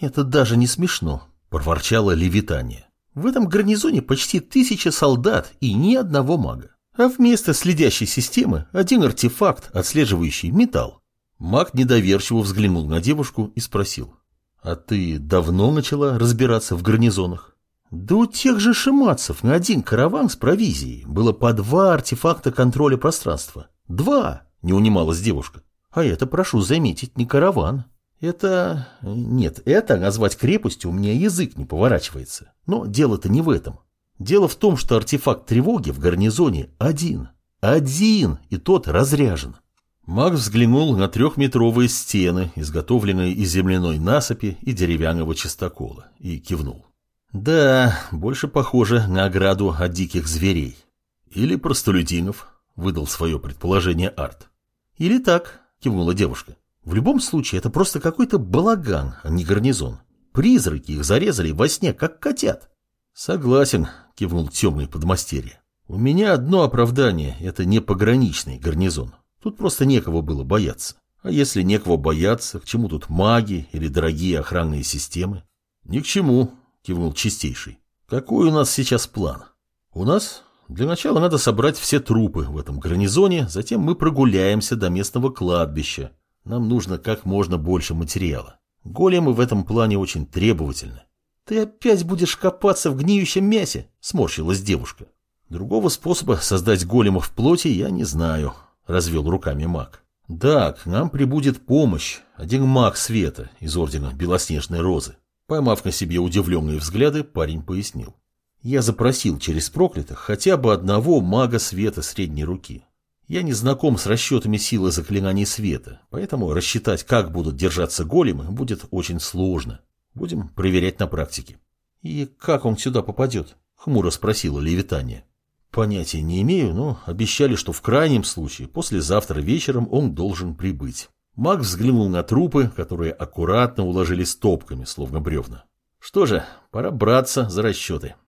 Это даже не смешно, проворчало Левитания. В этом гарнизоне почти тысяча солдат и ни одного мага. А вместо следящей системы один артефакт, отслеживающий металл. Маг недоверчиво взглянул на девушку и спросил. «А ты давно начала разбираться в гарнизонах?» «Да у тех же шиматцев на один караван с провизией было по два артефакта контроля пространства. Два!» — не унималась девушка. «А это, прошу заметить, не караван. Это... Нет, это назвать крепостью у меня язык не поворачивается. Но дело-то не в этом. Дело в том, что артефакт тревоги в гарнизоне один. Один, и тот разряжен. Маг взглянул на трехметровые стены, изготовленные из земляной насыпи и деревянного чистокола, и кивнул. Да, больше похоже на ограду от диких зверей. Или простолюдинов, выдал свое предположение Арт. Или так, кивнула девушка. В любом случае, это просто какой-то балаган, а не гарнизон. Призраки их зарезали во сне, как котят. Согласен, кивнул темный подмастерье. У меня одно оправдание – это не пограничный гарнизон. Тут просто некого было бояться. А если некого бояться, к чему тут маги или дорогие охранные системы? Ни к чему, кивнул чистейший. Какой у нас сейчас план? У нас для начала надо собрать все трупы в этом гарнизоне, затем мы прогуляемся до местного кладбища. Нам нужно как можно больше материала. Големы в этом плане очень требовательны. «Ты опять будешь копаться в гниющем мясе?» – сморщилась девушка. «Другого способа создать голема в плоти я не знаю», – развел руками маг. «Да, к нам прибудет помощь, один маг света из ордена Белоснежной Розы». Поймав на себе удивленные взгляды, парень пояснил. «Я запросил через проклятых хотя бы одного мага света средней руки. Я не знаком с расчетами силы заклинаний света, поэтому рассчитать, как будут держаться големы, будет очень сложно. Будем проверять на практике. И как он сюда попадет? Хмуро спросила Левитания. Понятия не имею, но обещали, что в крайнем случае послезавтра вечером он должен прибыть. Маг взглянул на трупы, которые аккуратно уложили стопками, словно бревна. Что же, пора браться за расчеты.